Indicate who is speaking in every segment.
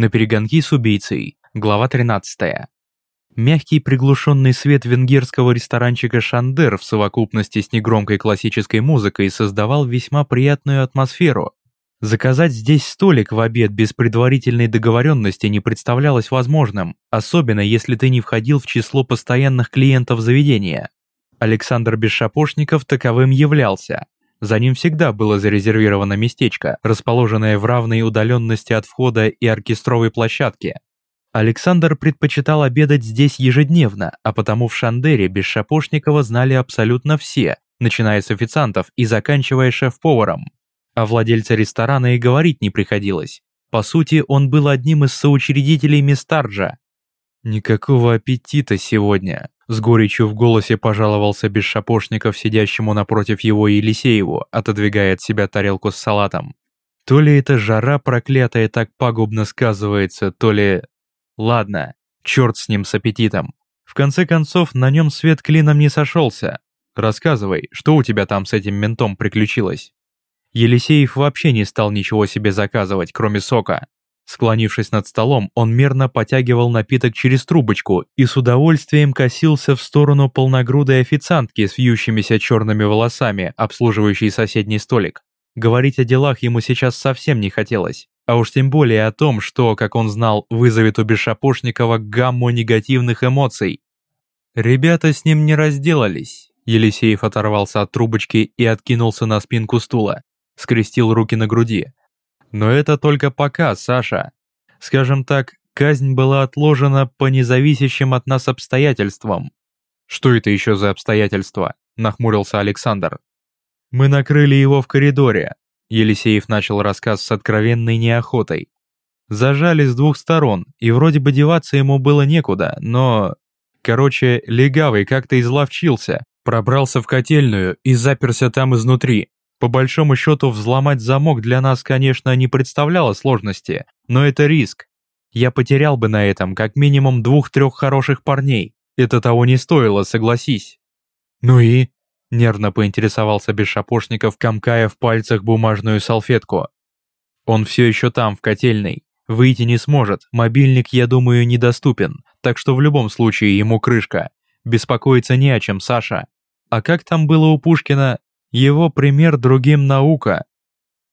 Speaker 1: На перегонки с убийцей. Глава 13. Мягкий приглушенный свет венгерского ресторанчика «Шандер» в совокупности с негромкой классической музыкой создавал весьма приятную атмосферу. Заказать здесь столик в обед без предварительной договоренности не представлялось возможным, особенно если ты не входил в число постоянных клиентов заведения. Александр Бесшапошников таковым являлся. За ним всегда было зарезервировано местечко, расположенное в равной удаленности от входа и оркестровой площадки. Александр предпочитал обедать здесь ежедневно, а потому в Шандере Бесшапошникова знали абсолютно все, начиная с официантов и заканчивая шеф-поваром. О владельце ресторана и говорить не приходилось. По сути, он был одним из соучредителей Мистарджа. «Никакого аппетита сегодня», — с горечью в голосе пожаловался Бесшапошников сидящему напротив его Елисееву, отодвигая от себя тарелку с салатом. То ли эта жара проклятая так пагубно сказывается, то ли... Ладно, черт с ним с аппетитом. В конце концов, на нем свет клином не сошелся. Рассказывай, что у тебя там с этим ментом приключилось? Елисеев вообще не стал ничего себе заказывать, кроме сока. Склонившись над столом, он мерно потягивал напиток через трубочку и с удовольствием косился в сторону полногрудой официантки с вьющимися черными волосами, обслуживающей соседний столик. Говорить о делах ему сейчас совсем не хотелось. А уж тем более о том, что, как он знал, вызовет у Бешапошникова гамму негативных эмоций. Ребята с ним не разделались. Елисеев оторвался от трубочки и откинулся на спинку стула, скрестил руки на груди. Но это только пока, Саша. Скажем так, казнь была отложена по независящим от нас обстоятельствам. Что это еще за обстоятельства? Нахмурился Александр. Мы накрыли его в коридоре, Елисеев начал рассказ с откровенной неохотой. Зажали с двух сторон, и вроде бы деваться ему было некуда, но... Короче, легавый как-то изловчился, пробрался в котельную и заперся там изнутри. По большому счету, взломать замок для нас, конечно, не представляло сложности, но это риск. Я потерял бы на этом как минимум двух-трех хороших парней. Это того не стоило, согласись. Ну и? Нервно поинтересовался Бесшапошников, комкая в пальцах бумажную салфетку. Он все еще там, в котельной. Выйти не сможет, мобильник, я думаю, недоступен, так что в любом случае ему крышка. Беспокоиться не о чем, Саша. А как там было у Пушкина? Его пример другим наука.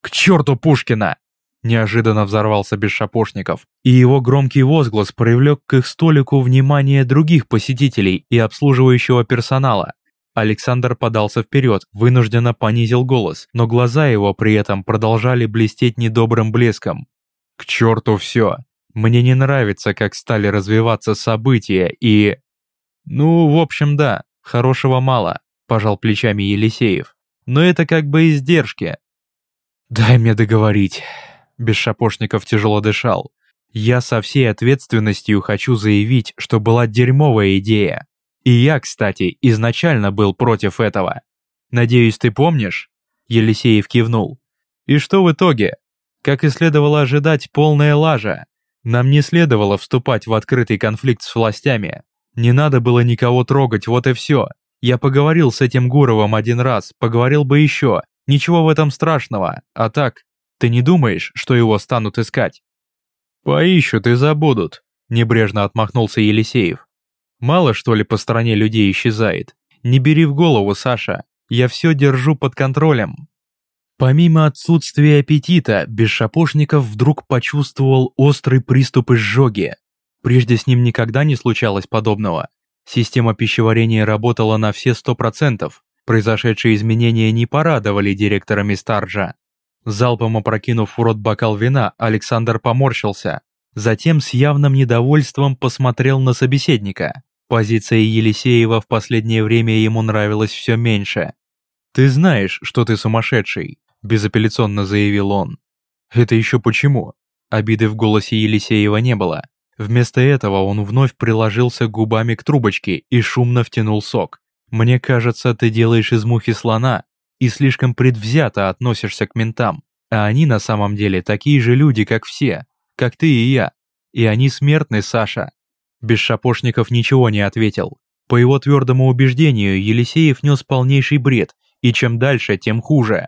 Speaker 1: К черту Пушкина! Неожиданно взорвался Бесшапошников, и его громкий возглас привлек к их столику внимание других посетителей и обслуживающего персонала. Александр подался вперед, вынужденно понизил голос, но глаза его при этом продолжали блестеть недобрым блеском. «К черту все! Мне не нравится, как стали развиваться события и...» «Ну, в общем, да, хорошего мало», – пожал плечами Елисеев. «Но это как бы издержки». «Дай мне договорить», – Бесшапошников тяжело дышал. «Я со всей ответственностью хочу заявить, что была дерьмовая идея. И я, кстати, изначально был против этого. Надеюсь, ты помнишь?» Елисеев кивнул. «И что в итоге? Как и следовало ожидать, полная лажа. Нам не следовало вступать в открытый конфликт с властями. Не надо было никого трогать, вот и все. Я поговорил с этим Гуровым один раз, поговорил бы еще. Ничего в этом страшного. А так, ты не думаешь, что его станут искать?» «Поищут и забудут», – небрежно отмахнулся Елисеев. Мало что ли по стороне людей исчезает? Не бери в голову, Саша. Я все держу под контролем. Помимо отсутствия аппетита, Бесшапошников вдруг почувствовал острый приступ изжоги. Прежде с ним никогда не случалось подобного. Система пищеварения работала на все сто процентов. Произошедшие изменения не порадовали директора Мистарджа. Залпом опрокинув в рот бокал вина, Александр поморщился. Затем с явным недовольством посмотрел на собеседника. Позиция Елисеева в последнее время ему нравилась все меньше. «Ты знаешь, что ты сумасшедший», – безапелляционно заявил он. «Это еще почему?» Обиды в голосе Елисеева не было. Вместо этого он вновь приложился губами к трубочке и шумно втянул сок. «Мне кажется, ты делаешь из мухи слона и слишком предвзято относишься к ментам, а они на самом деле такие же люди, как все, как ты и я. И они смертны, Саша. Без шапошников ничего не ответил. По его твердому убеждению, Елисеев нес полнейший бред, и чем дальше, тем хуже.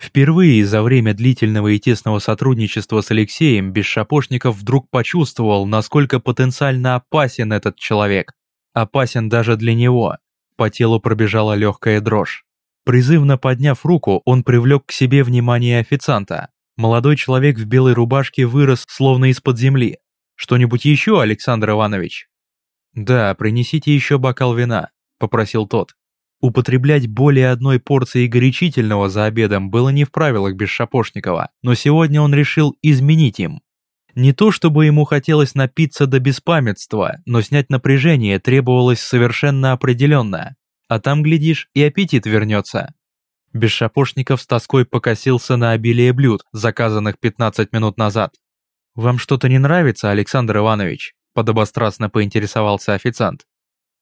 Speaker 1: Впервые за время длительного и тесного сотрудничества с Алексеем Бесшапошников вдруг почувствовал, насколько потенциально опасен этот человек. Опасен даже для него. По телу пробежала легкая дрожь. Призывно подняв руку, он привлек к себе внимание официанта. Молодой человек в белой рубашке вырос словно из-под земли. «Что-нибудь еще, Александр Иванович?» «Да, принесите еще бокал вина», – попросил тот. Употреблять более одной порции горячительного за обедом было не в правилах Бесшапошникова, но сегодня он решил изменить им. Не то чтобы ему хотелось напиться до беспамятства, но снять напряжение требовалось совершенно определенно. А там, глядишь, и аппетит вернется. Бесшапошников с тоской покосился на обилие блюд, заказанных 15 минут назад. «Вам что-то не нравится, Александр Иванович?» – подобострастно поинтересовался официант.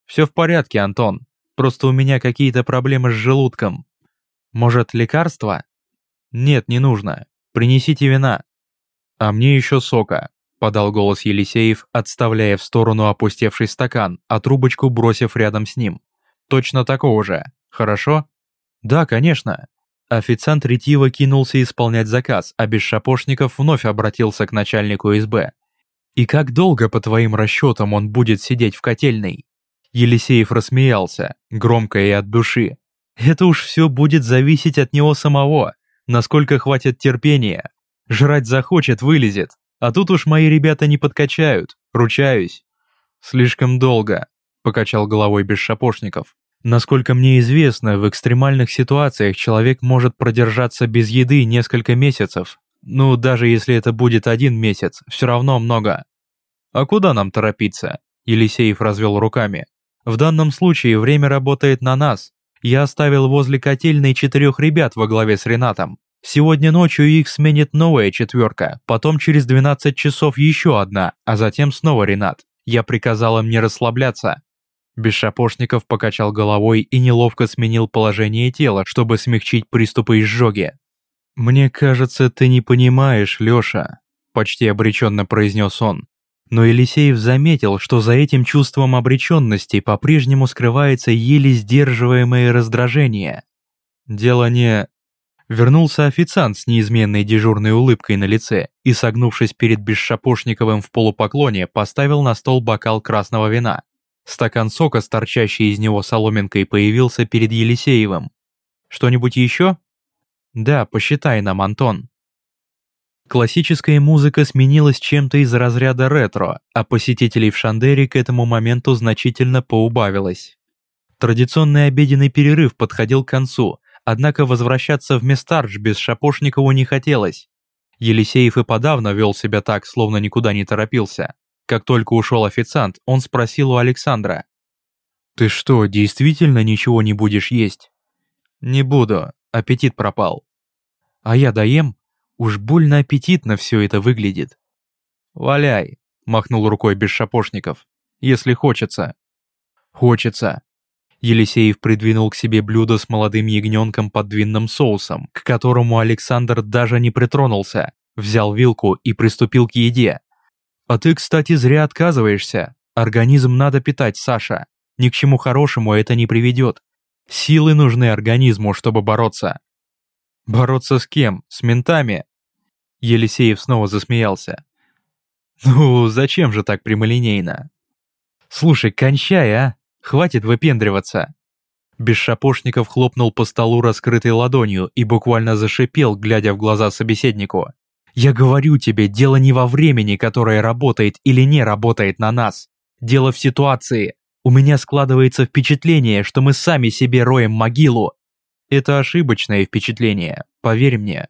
Speaker 1: «Все в порядке, Антон. Просто у меня какие-то проблемы с желудком. Может, лекарство? Нет, не нужно. Принесите вина. А мне еще сока, подал голос Елисеев, отставляя в сторону опустевший стакан, а трубочку бросив рядом с ним. Точно такого же. Хорошо? Да, конечно. Официант ретиво кинулся исполнять заказ, а без шапошников вновь обратился к начальнику СБ. «И как долго, по твоим расчетам, он будет сидеть в котельной?» Елисеев рассмеялся, громко и от души. Это уж все будет зависеть от него самого, насколько хватит терпения. Жрать захочет, вылезет. А тут уж мои ребята не подкачают, ручаюсь. Слишком долго, покачал головой без шапошников. Насколько мне известно, в экстремальных ситуациях человек может продержаться без еды несколько месяцев. Ну, даже если это будет один месяц, все равно много. А куда нам торопиться? Елисеев развел руками. В данном случае время работает на нас. Я оставил возле котельной четырех ребят во главе с Ренатом. Сегодня ночью их сменит новая четверка, потом через 12 часов еще одна, а затем снова Ренат. Я приказал им не расслабляться. Бесшапошников покачал головой и неловко сменил положение тела, чтобы смягчить приступы изжоги. «Мне кажется, ты не понимаешь, Лёша», – почти обреченно произнес он. Но Елисеев заметил, что за этим чувством обреченности по-прежнему скрывается еле сдерживаемое раздражение. Дело не... Вернулся официант с неизменной дежурной улыбкой на лице и, согнувшись перед Бесшапошниковым в полупоклоне, поставил на стол бокал красного вина. Стакан сока, торчащий из него соломинкой, появился перед Елисеевым. «Что-нибудь еще?» «Да, посчитай нам, Антон», Классическая музыка сменилась чем-то из разряда ретро, а посетителей в Шандере к этому моменту значительно поубавилось. Традиционный обеденный перерыв подходил к концу, однако возвращаться в Местардж без Шапошникову не хотелось. Елисеев и подавно вел себя так, словно никуда не торопился. Как только ушел официант, он спросил у Александра. «Ты что, действительно ничего не будешь есть?» «Не буду, аппетит пропал». «А я доем?» Уж больно аппетитно все это выглядит. «Валяй», — махнул рукой без шапошников, — «если хочется». «Хочется». Елисеев придвинул к себе блюдо с молодым ягненком под винным соусом, к которому Александр даже не притронулся, взял вилку и приступил к еде. «А ты, кстати, зря отказываешься. Организм надо питать, Саша. Ни к чему хорошему это не приведет. Силы нужны организму, чтобы бороться». «Бороться с кем? С ментами?» Елисеев снова засмеялся. «Ну, зачем же так прямолинейно?» «Слушай, кончай, а! Хватит выпендриваться!» Бесшапошников хлопнул по столу раскрытой ладонью и буквально зашипел, глядя в глаза собеседнику. «Я говорю тебе, дело не во времени, которое работает или не работает на нас. Дело в ситуации. У меня складывается впечатление, что мы сами себе роем могилу. Это ошибочное впечатление, поверь мне.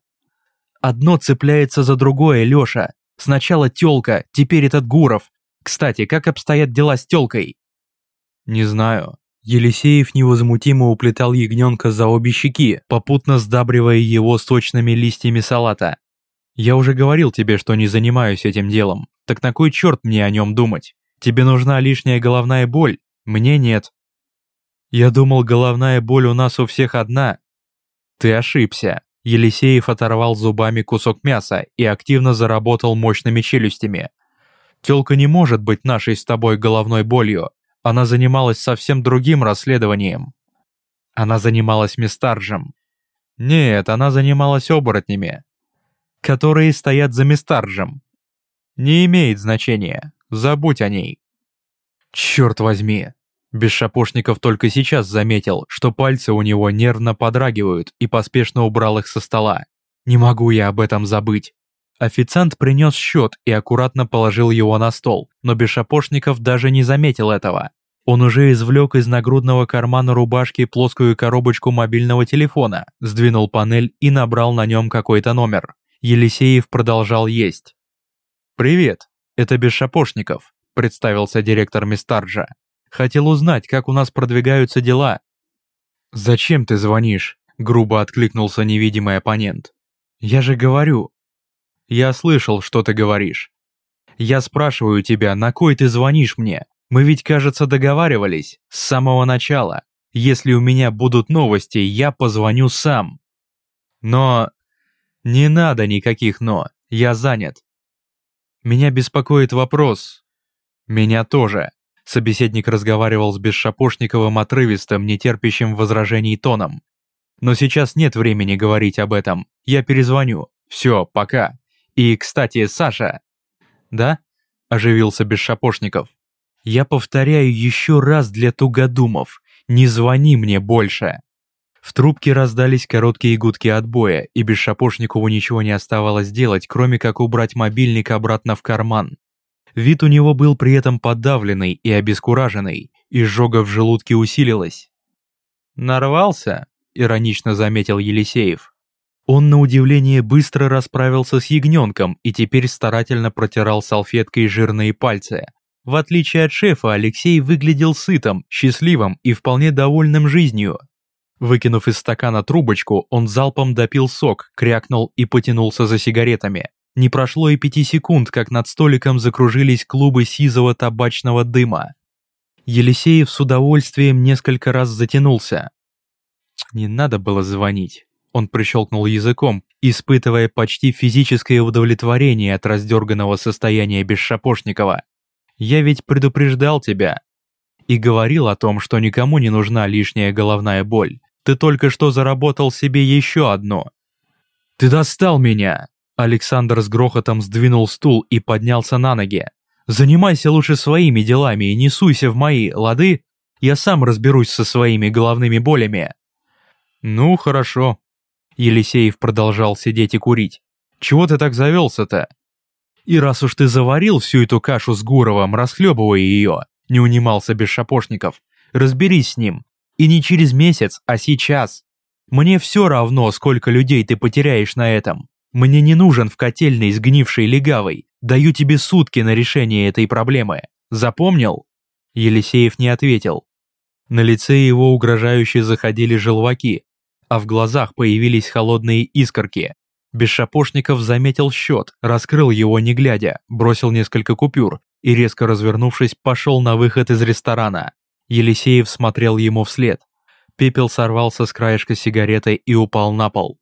Speaker 1: Одно цепляется за другое, Лёша. Сначала тёлка, теперь этот Гуров. Кстати, как обстоят дела с тёлкой? Не знаю. Елисеев невозмутимо уплетал ягненка за обе щеки, попутно сдабривая его сочными листьями салата. Я уже говорил тебе, что не занимаюсь этим делом. Так на кой черт мне о нем думать? Тебе нужна лишняя головная боль? Мне нет. Я думал, головная боль у нас у всех одна. Ты ошибся. Елисеев оторвал зубами кусок мяса и активно заработал мощными челюстями. «Тёлка не может быть нашей с тобой головной болью. Она занималась совсем другим расследованием. Она занималась Местарджем. Нет, она занималась оборотнями, которые стоят за Мистарджем. Не имеет значения, забудь о ней. Черт возьми, Бесшапошников только сейчас заметил, что пальцы у него нервно подрагивают и поспешно убрал их со стола. Не могу я об этом забыть. Официант принес счет и аккуратно положил его на стол, но Бесшапошников даже не заметил этого. Он уже извлек из нагрудного кармана рубашки плоскую коробочку мобильного телефона, сдвинул панель и набрал на нем какой-то номер. Елисеев продолжал есть. «Привет, это Бесшапошников», – представился директор Мистарджа. «Хотел узнать, как у нас продвигаются дела». «Зачем ты звонишь?» – грубо откликнулся невидимый оппонент. «Я же говорю». «Я слышал, что ты говоришь. Я спрашиваю тебя, на кой ты звонишь мне? Мы ведь, кажется, договаривались с самого начала. Если у меня будут новости, я позвоню сам. Но... Не надо никаких «но», я занят. Меня беспокоит вопрос. Меня тоже. Собеседник разговаривал с Бесшапошниковым отрывистым, нетерпящим возражений тоном. Но сейчас нет времени говорить об этом. Я перезвоню. Все, пока. И, кстати, Саша. Да? Оживился Бесшапошников. Я повторяю еще раз для тугодумов, не звони мне больше. В трубке раздались короткие гудки отбоя, и без Шапошникову ничего не оставалось делать, кроме как убрать мобильник обратно в карман. Вид у него был при этом подавленный и обескураженный, изжога в желудке усилилась. «Нарвался?» – иронично заметил Елисеев. Он на удивление быстро расправился с ягненком и теперь старательно протирал салфеткой жирные пальцы, в отличие от шефа, Алексей выглядел сытым, счастливым и вполне довольным жизнью. Выкинув из стакана трубочку, он залпом допил сок, крякнул и потянулся за сигаретами. Не прошло и пяти секунд, как над столиком закружились клубы сизого табачного дыма. Елисеев с удовольствием несколько раз затянулся. Не надо было звонить. Он прищелкнул языком, испытывая почти физическое удовлетворение от раздерганного состояния Бесшапошникова. Я ведь предупреждал тебя. И говорил о том, что никому не нужна лишняя головная боль. Ты только что заработал себе еще одно. Ты достал меня! Александр с грохотом сдвинул стул и поднялся на ноги. Занимайся лучше своими делами и не суйся в мои, лады? Я сам разберусь со своими головными болями. Ну, хорошо. Елисеев продолжал сидеть и курить. Чего ты так завелся-то? И раз уж ты заварил всю эту кашу с Гуровым, расхлебывай ее, не унимался без шапошников. Разберись с ним. И не через месяц, а сейчас. Мне все равно, сколько людей ты потеряешь на этом. Мне не нужен в котельной сгнивший легавый. Даю тебе сутки на решение этой проблемы. Запомнил?» Елисеев не ответил. На лице его угрожающе заходили желваки, а в глазах появились холодные искорки. Бесшапошников заметил счет, раскрыл его не глядя, бросил несколько купюр и, резко развернувшись, пошел на выход из ресторана. Елисеев смотрел ему вслед. Пепел сорвался с краешка сигареты и упал на пол.